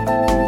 Hoşçakalın.